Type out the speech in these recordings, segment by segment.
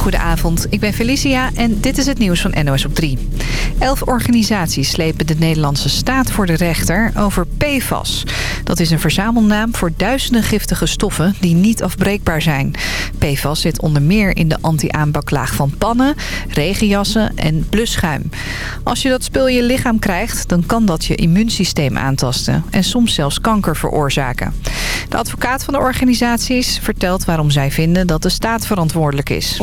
Goedenavond, ik ben Felicia en dit is het nieuws van NOS op 3. Elf organisaties slepen de Nederlandse staat voor de rechter over PFAS. Dat is een verzamelnaam voor duizenden giftige stoffen die niet afbreekbaar zijn. PFAS zit onder meer in de anti-aanbaklaag van pannen, regenjassen en blusschuim. Als je dat spul in je lichaam krijgt, dan kan dat je immuunsysteem aantasten en soms zelfs kanker veroorzaken. De advocaat van de organisaties vertelt waarom zij vinden dat de staat verantwoordelijk is.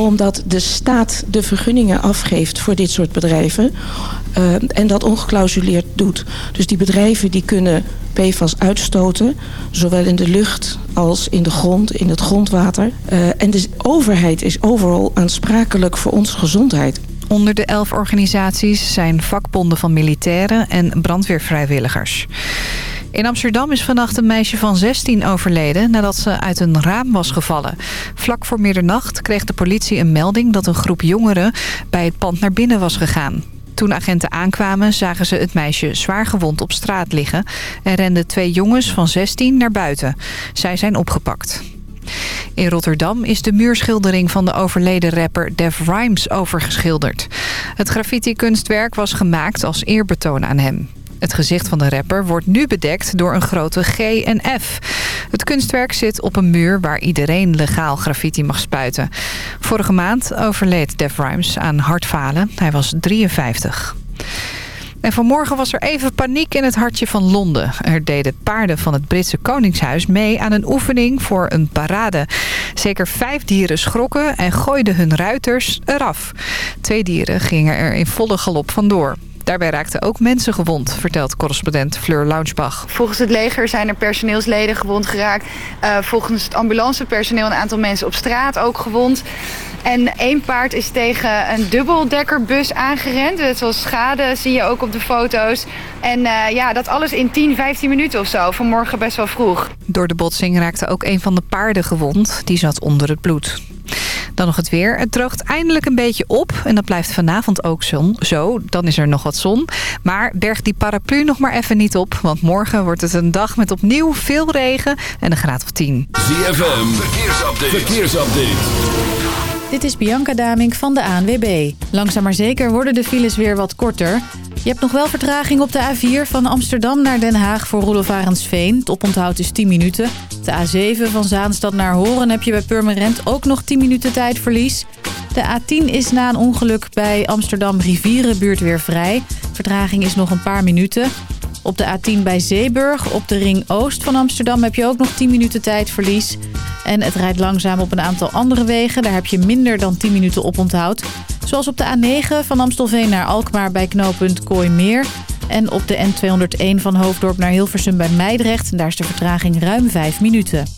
De staat de vergunningen afgeeft voor dit soort bedrijven uh, en dat ongeclausuleerd doet. Dus die bedrijven die kunnen PFAS uitstoten, zowel in de lucht als in de grond, in het grondwater. Uh, en de overheid is overal aansprakelijk voor onze gezondheid. Onder de elf organisaties zijn vakbonden van militairen en brandweervrijwilligers. In Amsterdam is vannacht een meisje van 16 overleden nadat ze uit een raam was gevallen. Vlak voor middernacht kreeg de politie een melding dat een groep jongeren bij het pand naar binnen was gegaan. Toen agenten aankwamen zagen ze het meisje zwaar gewond op straat liggen... en renden twee jongens van 16 naar buiten. Zij zijn opgepakt. In Rotterdam is de muurschildering van de overleden rapper Def Rhymes overgeschilderd. Het graffiti-kunstwerk was gemaakt als eerbetoon aan hem. Het gezicht van de rapper wordt nu bedekt door een grote G en F. Het kunstwerk zit op een muur waar iedereen legaal graffiti mag spuiten. Vorige maand overleed Def Rhymes aan hartfalen. Hij was 53. En vanmorgen was er even paniek in het hartje van Londen. Er deden paarden van het Britse Koningshuis mee aan een oefening voor een parade. Zeker vijf dieren schrokken en gooiden hun ruiters eraf. Twee dieren gingen er in volle galop vandoor. Daarbij raakten ook mensen gewond, vertelt correspondent Fleur Launsbach. Volgens het leger zijn er personeelsleden gewond geraakt. Uh, volgens het ambulancepersoneel een aantal mensen op straat ook gewond. En één paard is tegen een dubbeldekkerbus aangerend. Dat was schade, zie je ook op de foto's. En uh, ja, dat alles in 10, 15 minuten of zo. Vanmorgen best wel vroeg. Door de botsing raakte ook een van de paarden gewond. Die zat onder het bloed. Dan nog het weer. Het droogt eindelijk een beetje op. En dat blijft vanavond ook zon. zo. Dan is er nog wat zon. Maar berg die paraplu nog maar even niet op. Want morgen wordt het een dag met opnieuw veel regen en een graad of 10. ZFM. Verkeersupdate. Verkeersupdate. Dit is Bianca Damink van de ANWB. Langzaam maar zeker worden de files weer wat korter. Je hebt nog wel vertraging op de A4 van Amsterdam naar Den Haag voor Roelof Arendsveen. Het oponthoud is 10 minuten. De A7 van Zaanstad naar Horen heb je bij Purmerend ook nog 10 minuten tijdverlies. De A10 is na een ongeluk bij Amsterdam Rivierenbuurt weer vrij. Vertraging is nog een paar minuten. Op de A10 bij Zeeburg, op de ring oost van Amsterdam, heb je ook nog 10 minuten tijdverlies. En het rijdt langzaam op een aantal andere wegen. Daar heb je minder dan 10 minuten op onthoud. Zoals op de A9 van Amstelveen naar Alkmaar bij knooppunt Kooimeer. En op de N201 van Hoofddorp naar Hilversum bij Meidrecht. Daar is de vertraging ruim 5 minuten.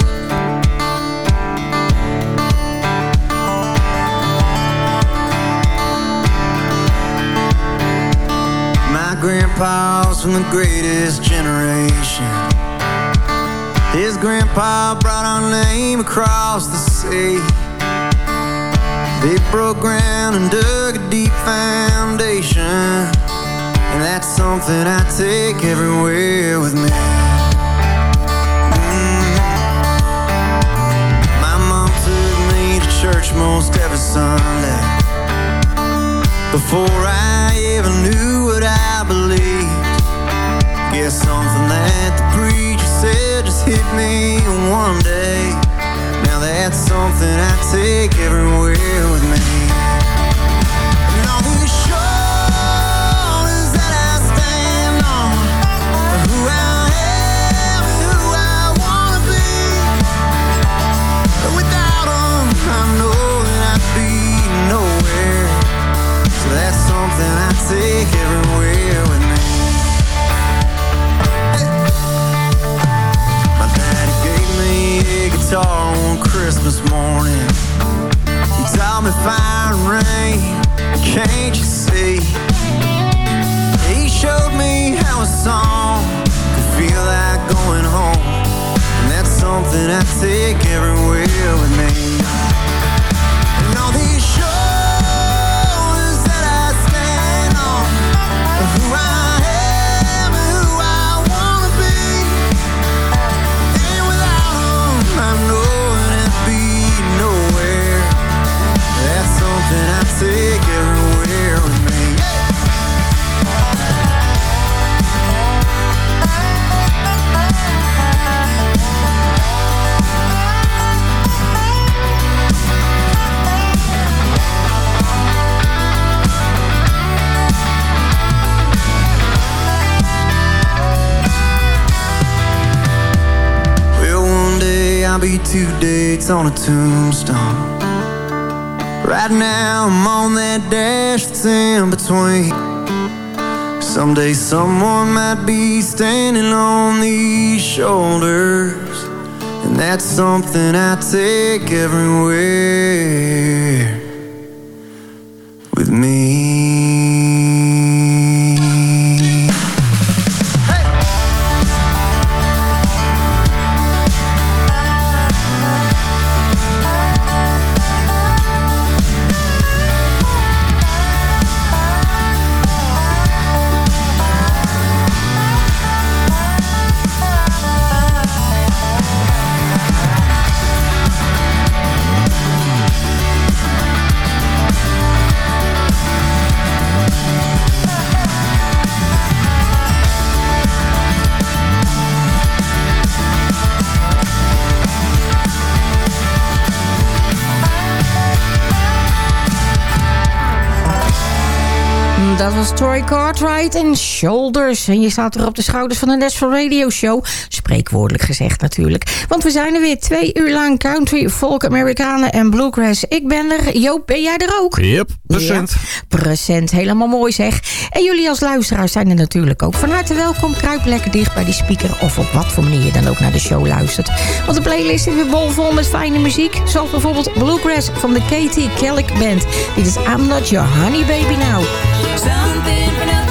Grandpa's from the greatest generation. His grandpa brought our name across the sea. They broke ground and dug a deep foundation. And that's something I take everywhere with me. Mm. My mom took me to church most every Sunday. Before I ever knew what I believed. Guess something that the preacher said just hit me one day. Now that's something I take everywhere with me guitar on Christmas morning. You taught me fire and rain, can't you see? He showed me how a song could feel like going home. And that's something I take everywhere with me. Two dates on a tombstone. Right now I'm on that dash that's in between. Someday someone might be standing on these shoulders. And that's something I take everywhere with me. Was Troy Cartwright en Shoulders. En je staat er op de schouders van de Nashville Radio Show. Spreekwoordelijk gezegd natuurlijk. Want we zijn er weer twee uur lang country, folk, Amerikanen en bluegrass. Ik ben er. Joop, ben jij er ook? Yep, procent. Ja, procent, helemaal mooi zeg. En jullie als luisteraars zijn er natuurlijk ook. Van harte welkom, kruip lekker dicht bij die speaker... of op wat voor manier je dan ook naar de show luistert. Want de playlist is weer bomvol met fijne muziek. Zoals bijvoorbeeld Bluegrass van de Katie Kellick Band. Dit is I'm Not Your Honey Baby Now. Something for nothing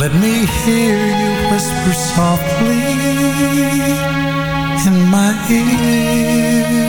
Let me hear you whisper softly in my ear.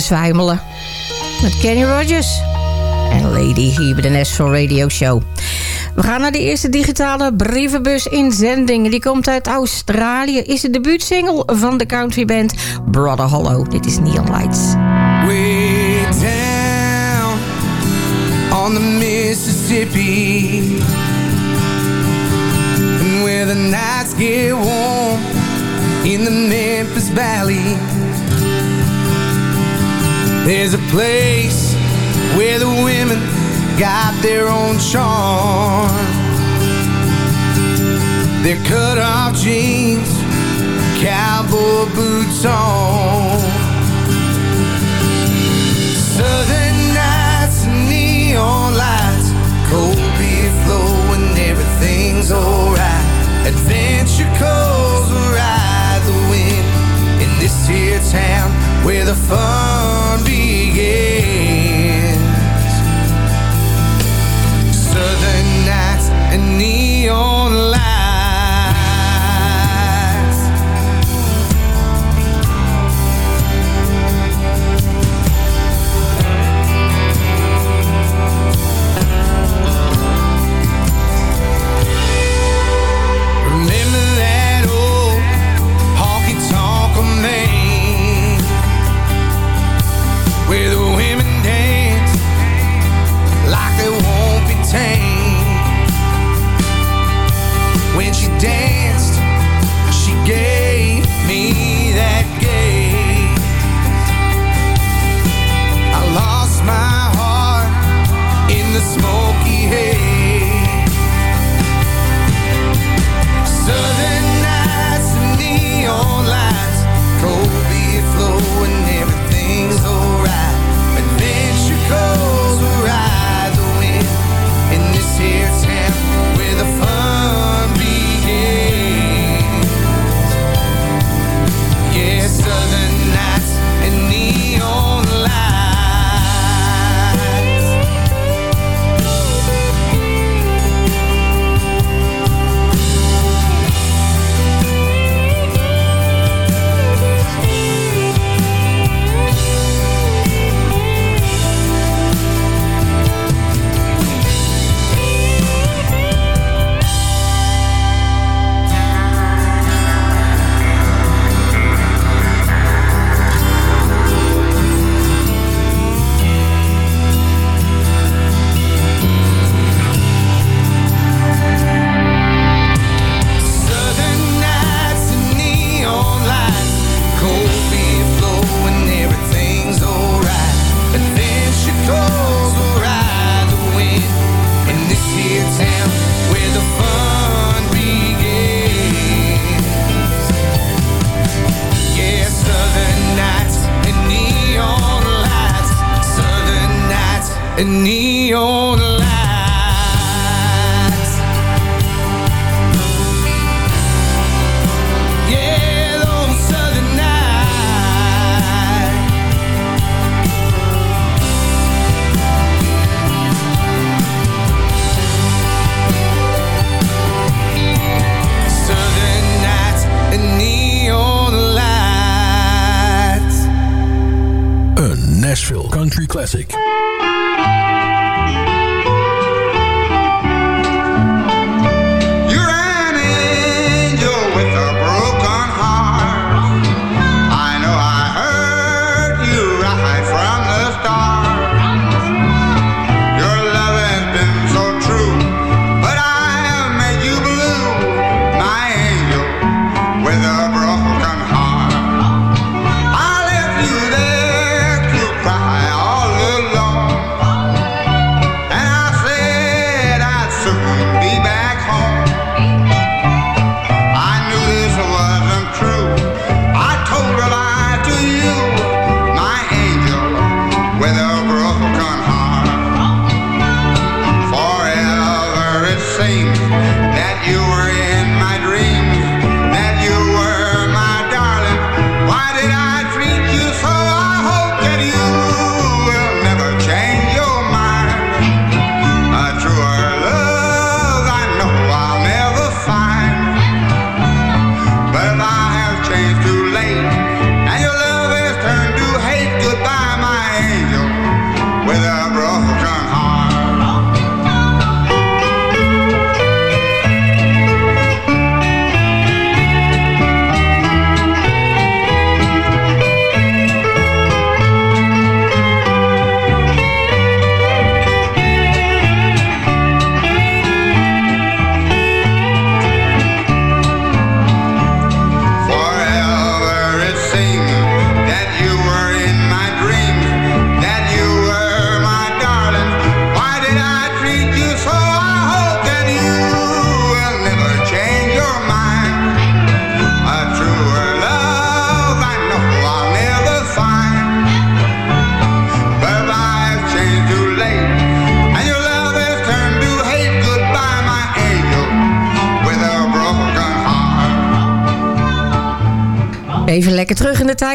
Zwijmelen. Met Kenny Rogers. En Lady hier bij de Nashville Radio Show. We gaan naar de eerste digitale brievenbus inzending. Die komt uit Australië. Is de debuutsingle van de countryband Brother Hollow. Dit is Neon Lights. Way down on the Mississippi, and where the nights get warm in the Memphis Valley. There's a place where the women got their own charm. Their cut off jeans, cowboy boots on. Southern nights and neon lights Cold beer flowing, everything's alright Adventure calls will ride the wind In this here town where the fun yeah. Classic.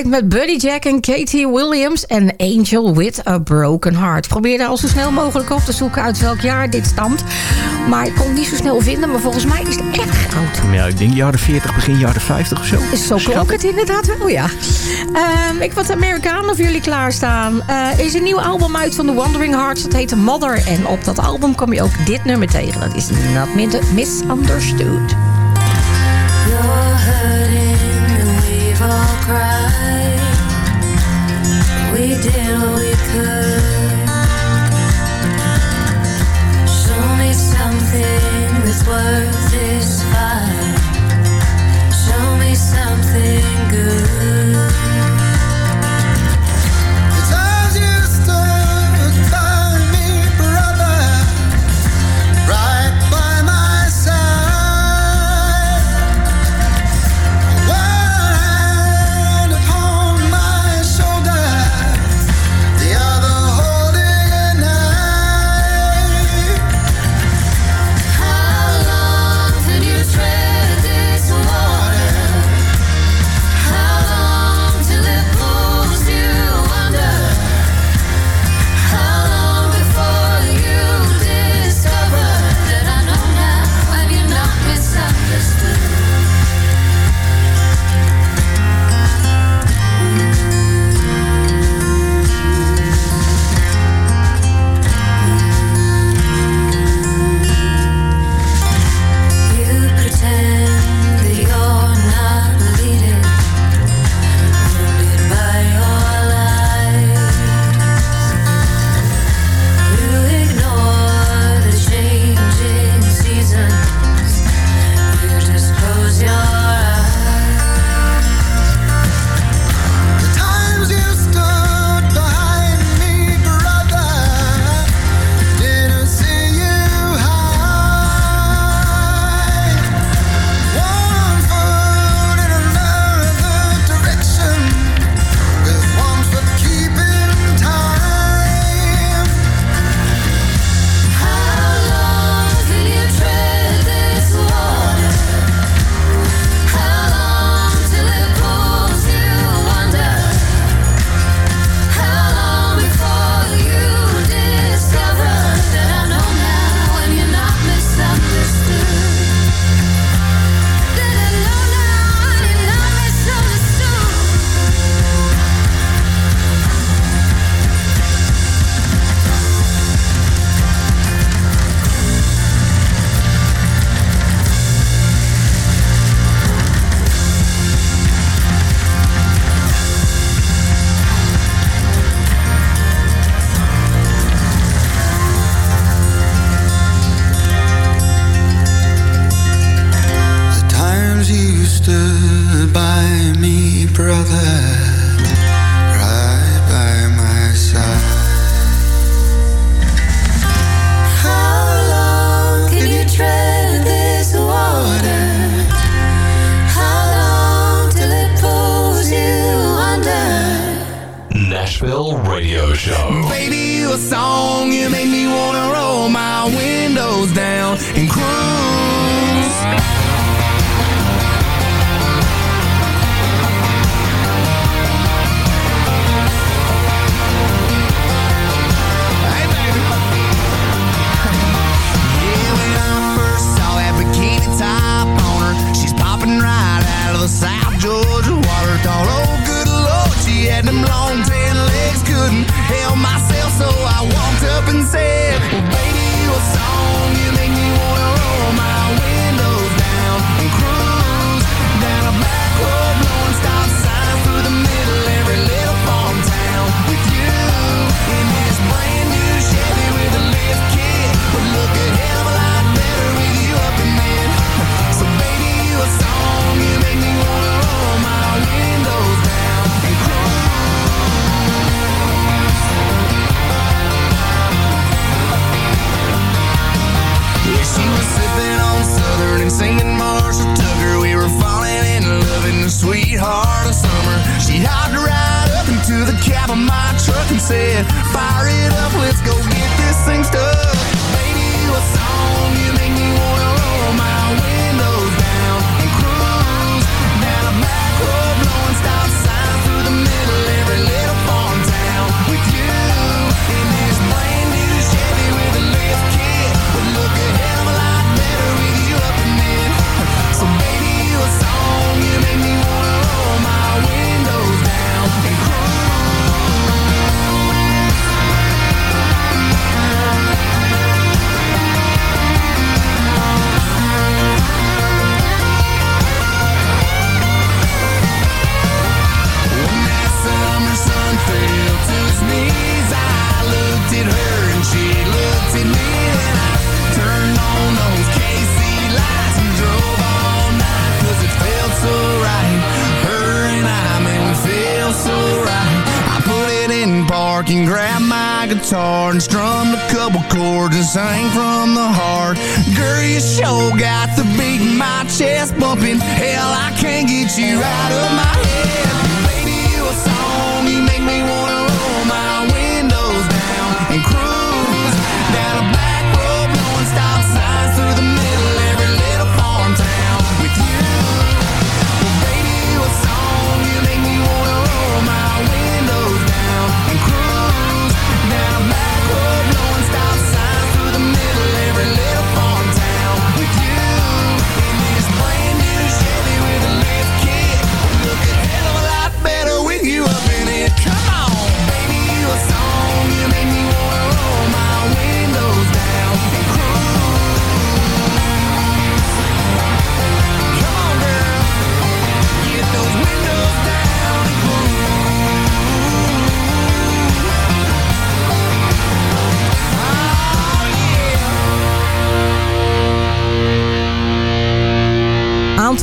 Met Buddy Jack en Katie Williams en Angel with a Broken Heart. Probeerde al zo snel mogelijk op te zoeken uit welk jaar dit stamt. Maar ik kon het niet zo snel vinden, maar volgens mij is het echt oud. Ja, ik denk jaren 40, begin jaren 50 of zo. Zo klonk het inderdaad wel, ja. Um, ik wat Amerikaan of jullie klaarstaan. Er is een nieuw album uit van The Wandering Hearts. Dat heet Mother. En op dat album kom je ook dit nummer tegen. Dat is Not Misunderstood.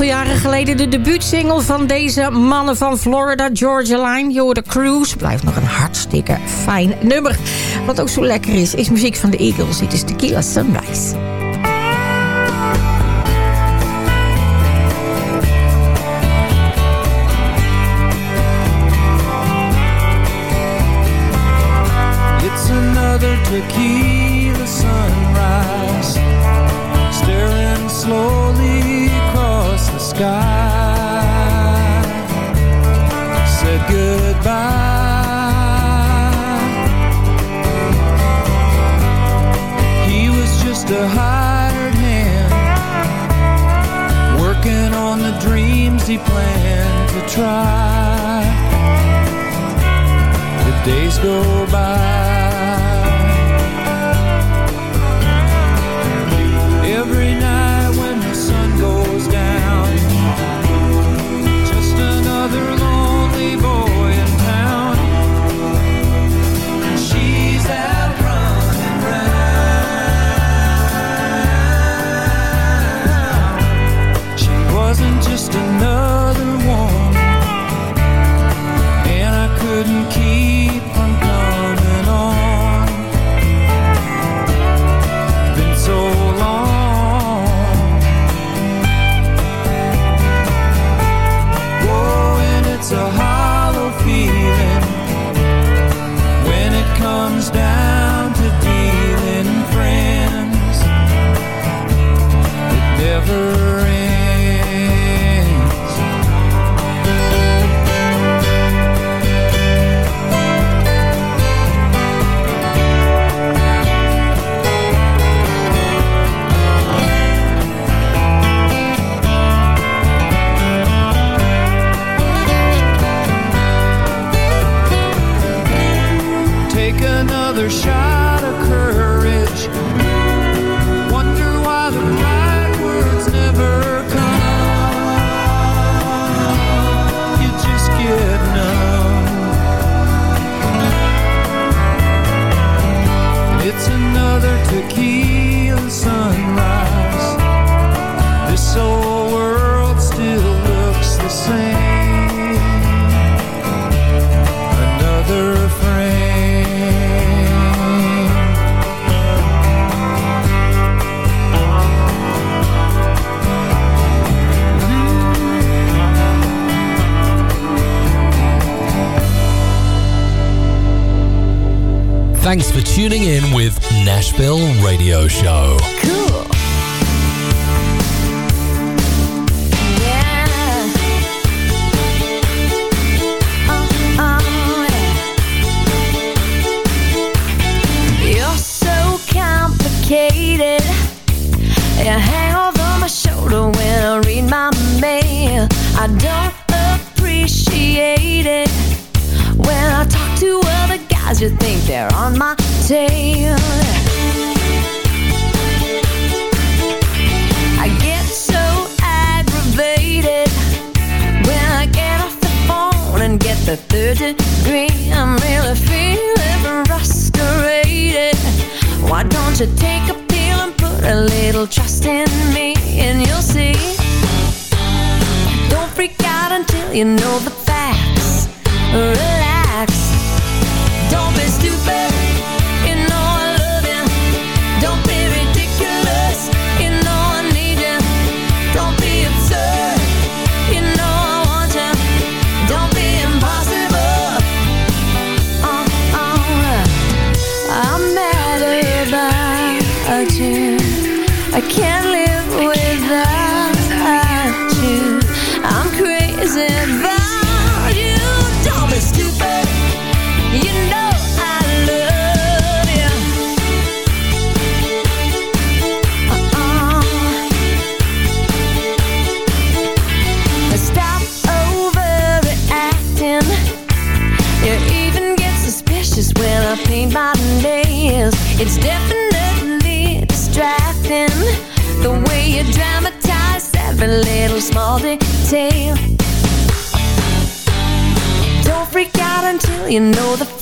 jaren geleden de debuutsingle van deze mannen van Florida, Georgia Line. Je de Cruise. Blijft nog een hartstikke fijn nummer. Wat ook zo lekker is, is muziek van de Eagles. Dit is Tequila Sunrise. It's another tequila. try. The days go by. Tuning in with Nashville Radio Show. You take a pill and put a little trust in me and you'll see? Don't freak out until you know the you know the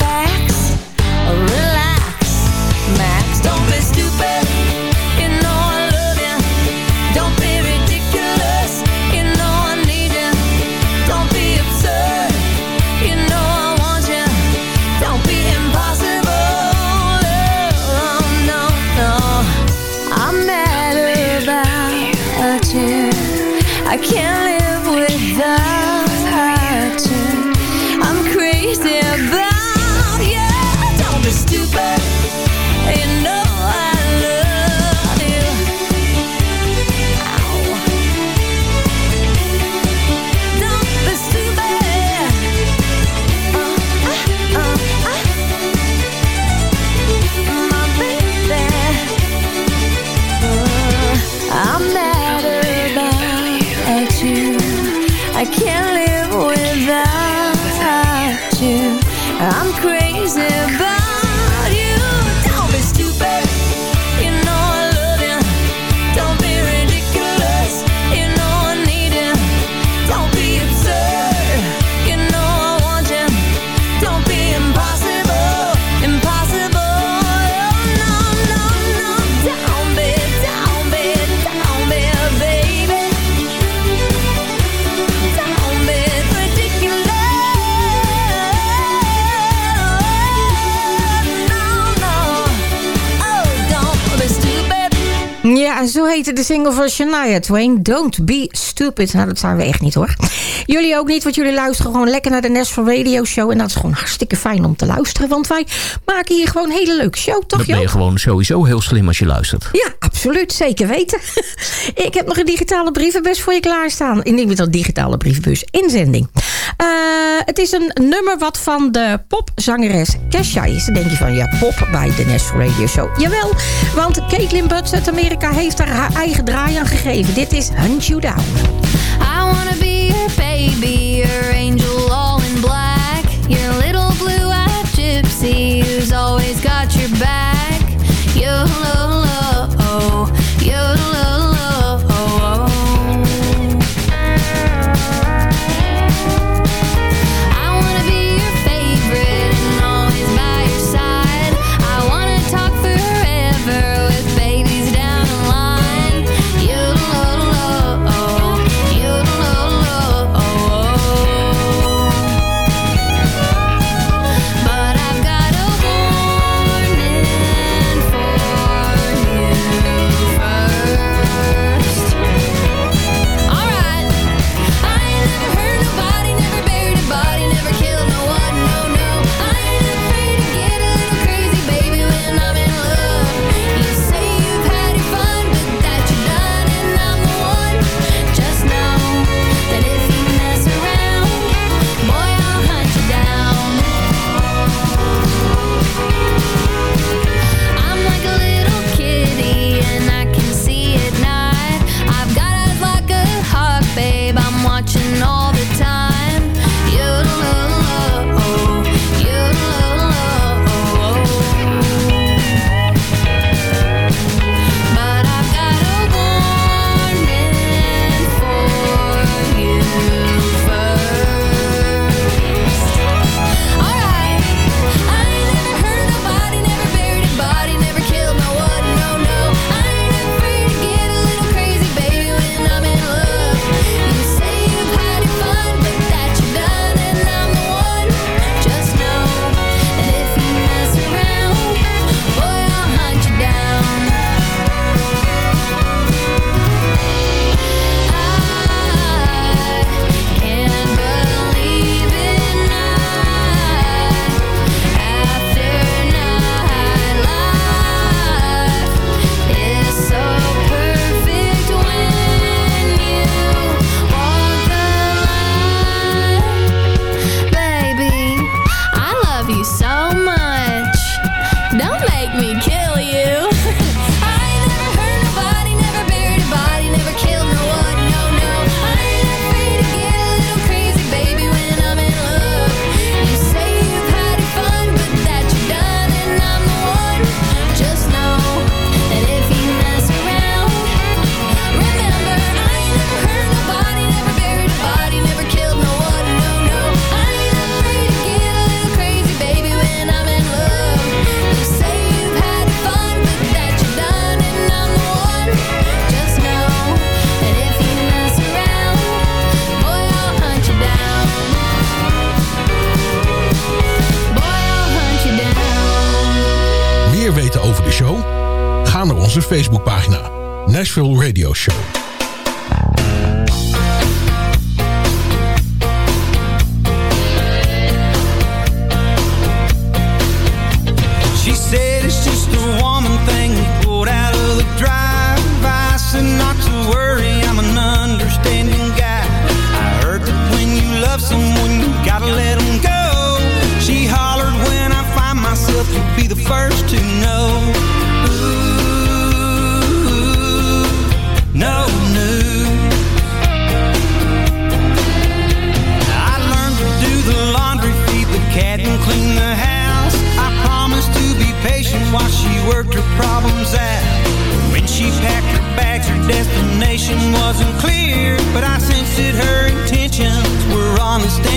Ja, en zo heette de single van Shania Twain. Don't be stupid. Nou, dat zijn we echt niet hoor. Jullie ook niet, want jullie luisteren gewoon lekker naar de Nashville Radio Show. En dat is gewoon hartstikke fijn om te luisteren. Want wij maken hier gewoon een hele leuke show, toch Dan ben je gewoon sowieso heel slim als je luistert. Ja, absoluut. Zeker weten. Ik heb nog een digitale brievenbus voor je klaarstaan. In ieder geval digitale brievenbus inzending. Eh, het is een nummer wat van de popzangeres Kesha is. Dan denk je van, ja, pop bij de Nashville Radio Show. Jawel, want Caitlin Butts uit Amerika heeft er haar eigen draai aan gegeven. Dit is Hunt You Down. I wanna be your baby, your angel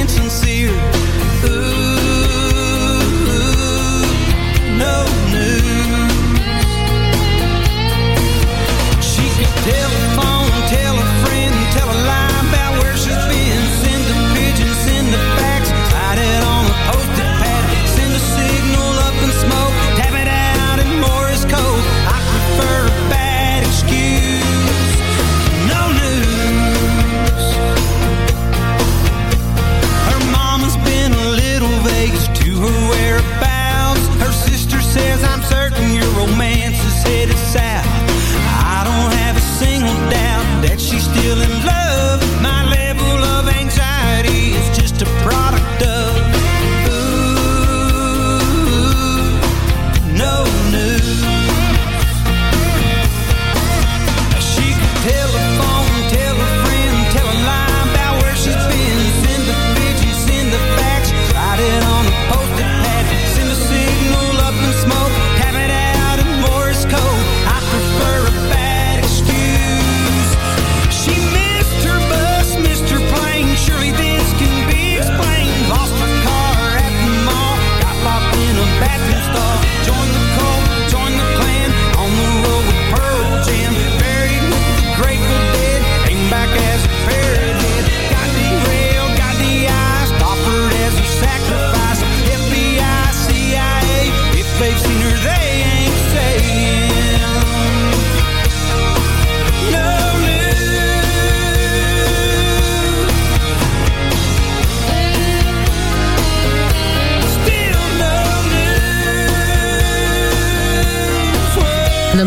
insincere.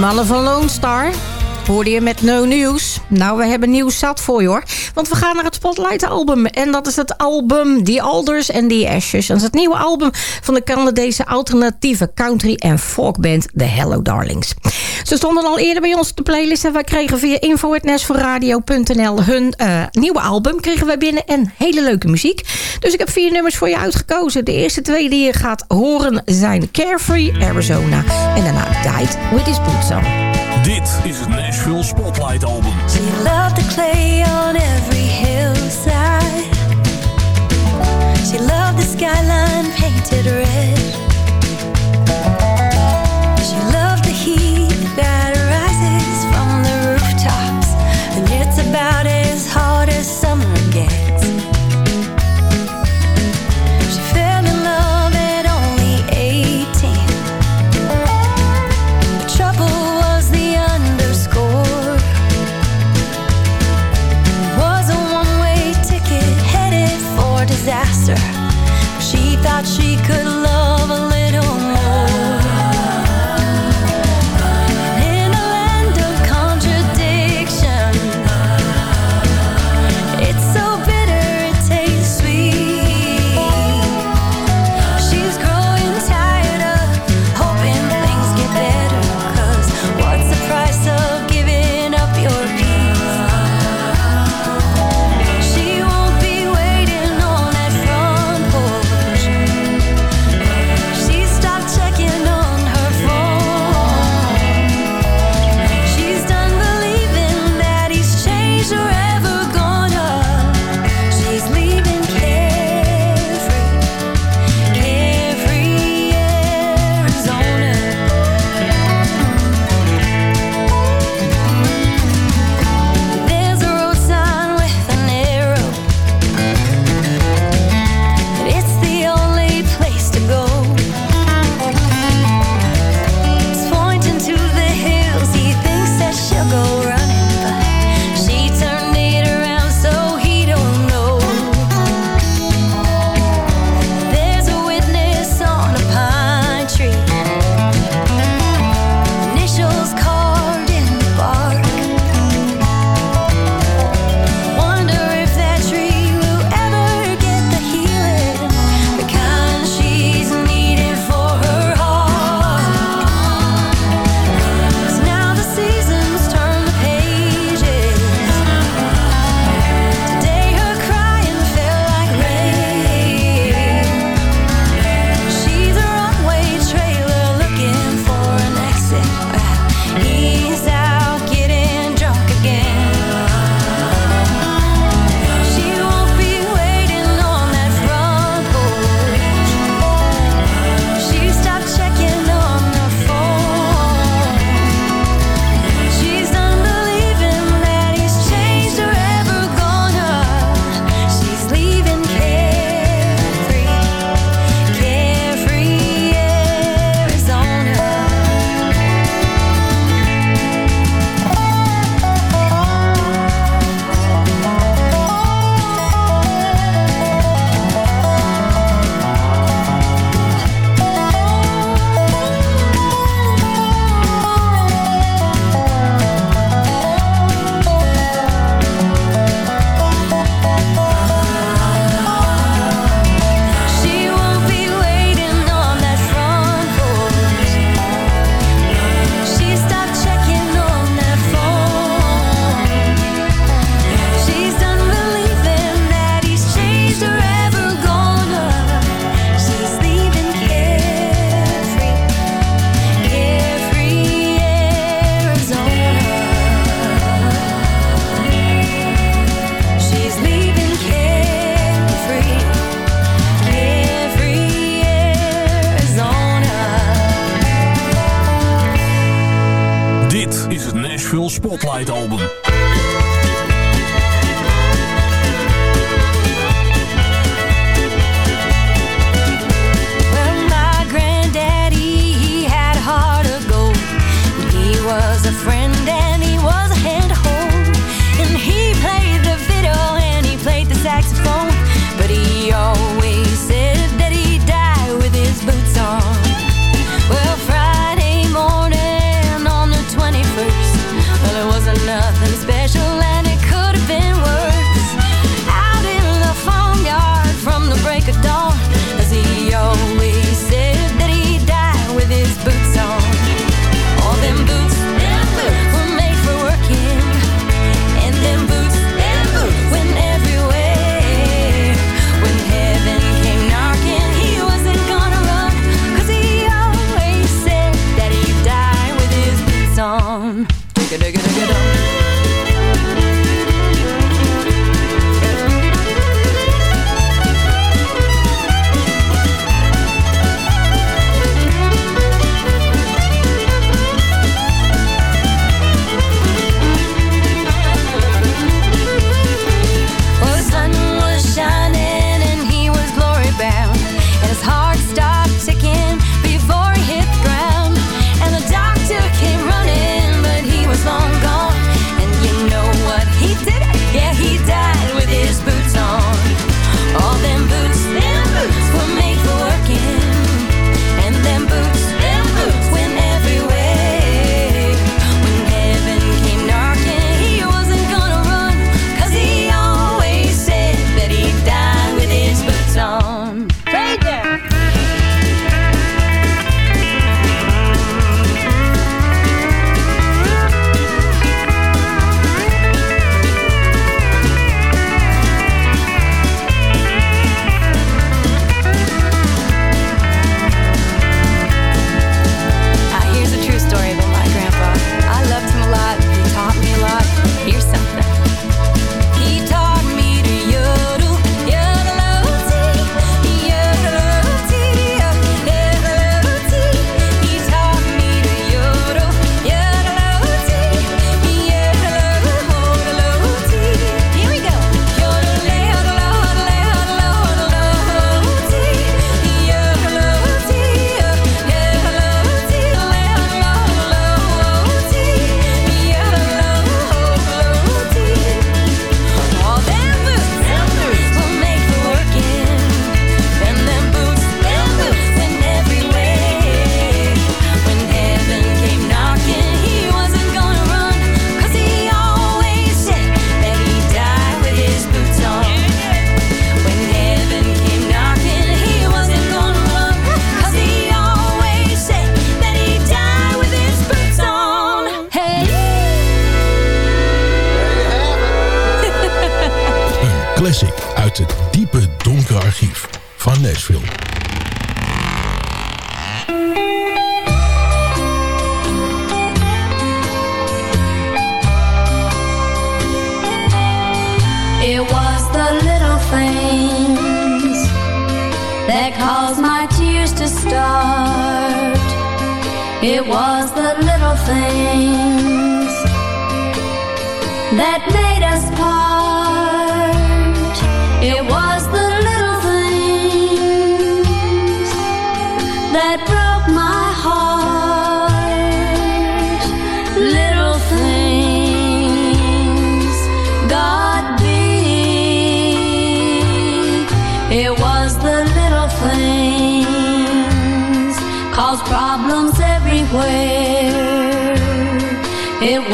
Malle van Lone Star hoorde je met No Nieuws. Nou, we hebben nieuws zat voor je hoor. Want we gaan naar het Spotlight album. En dat is het album The Alders and The Ashes. Dat is het nieuwe album van de Canadese alternatieve country en folkband The Hello Darlings. Ze stonden al eerder bij ons op de playlist. En wij kregen via info.nl hun eh, nieuwe album kregen wij binnen. En hele leuke muziek. Dus ik heb vier nummers voor je uitgekozen. De eerste twee die je gaat horen zijn Carefree Arizona. En daarna Died With His Boots On. Dit is het Nashville Spotlight Album. She loved the clay on every hillside? She loved the skyline painted red.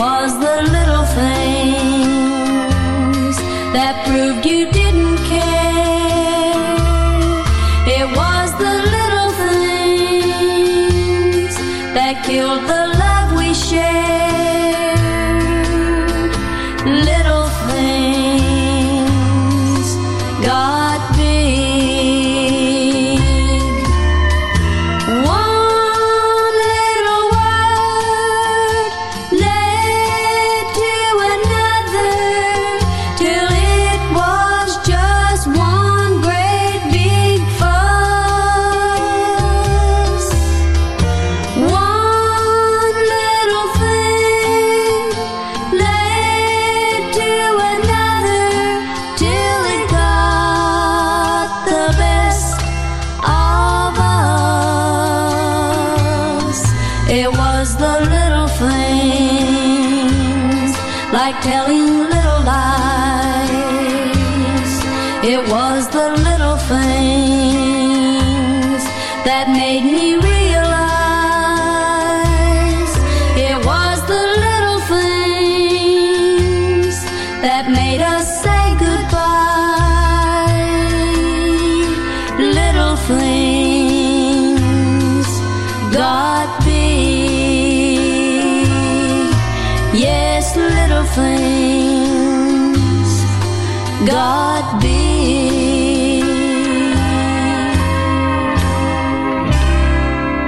Was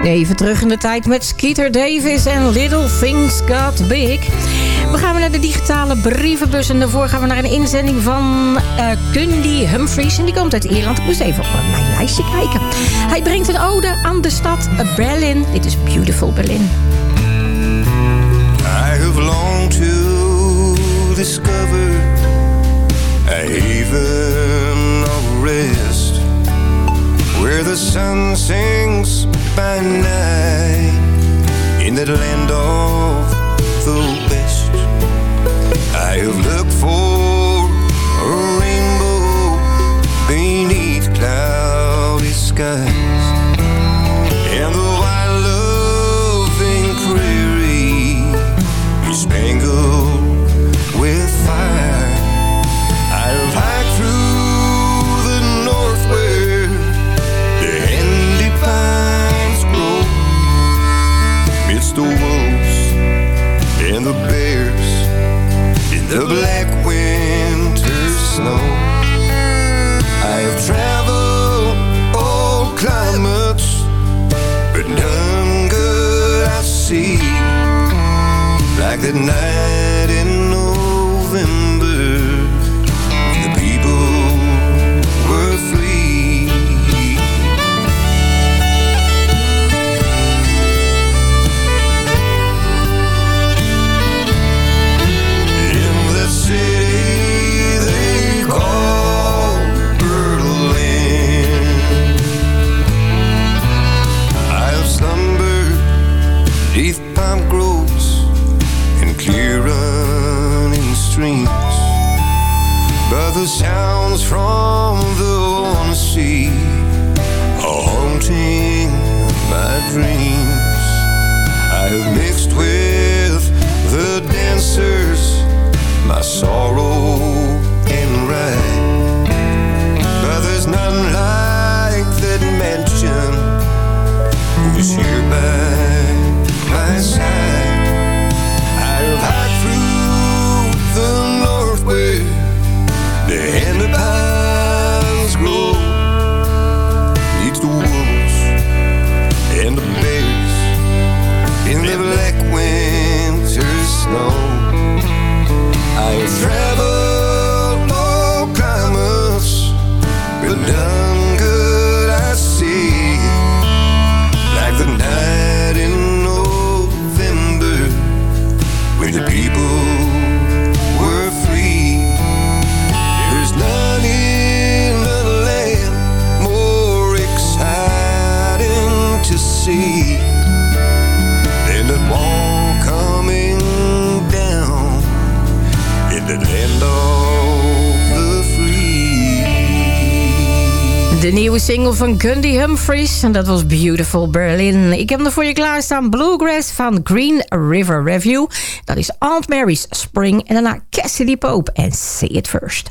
Even terug in de tijd met Skeeter Davis en Little Things Got Big. We gaan weer naar de digitale brievenbus. En daarvoor gaan we naar een inzending van eh Gundy Humphries. En die komt uit Ierland. Ik moest even op mijn lijstje kijken. Hij brengt een ode aan de stad Berlin. Dit is Beautiful Berlin. I have longed to discover a haven of rest where the sun sinks by night in that land of the west. I have looked for a rainbow beneath cloudy skies single van Gundy Humphries. En dat was Beautiful Berlin. Ik heb er voor je klaarstaan. Bluegrass van Green River Review. Dat is Aunt Mary's Spring. En daarna Cassidy Pope en Say It First.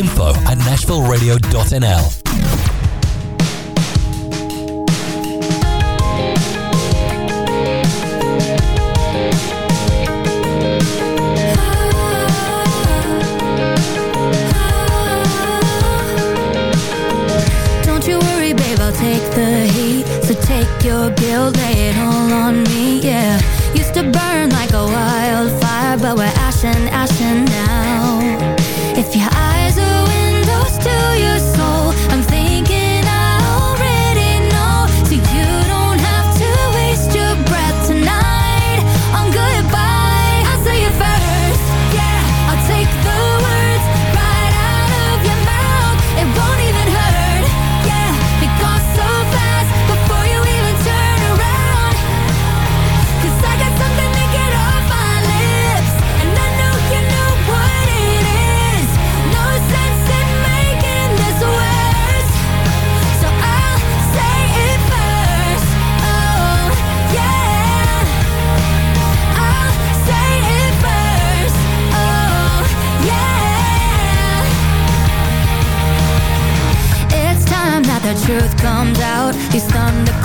info at nashvilleradio.nl.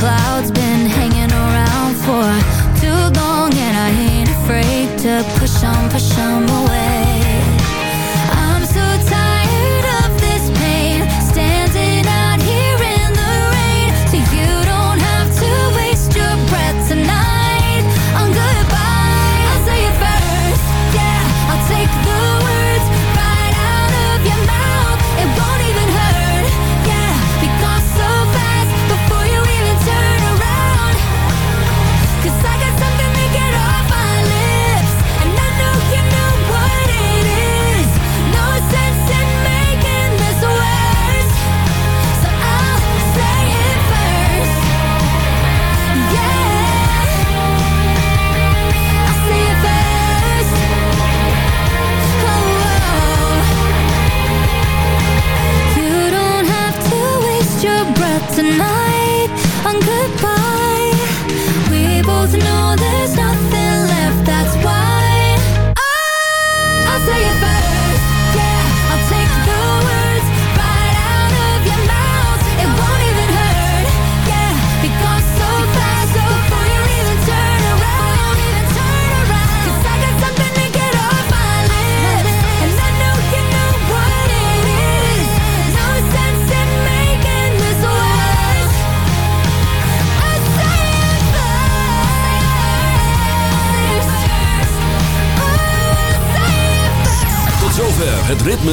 clouds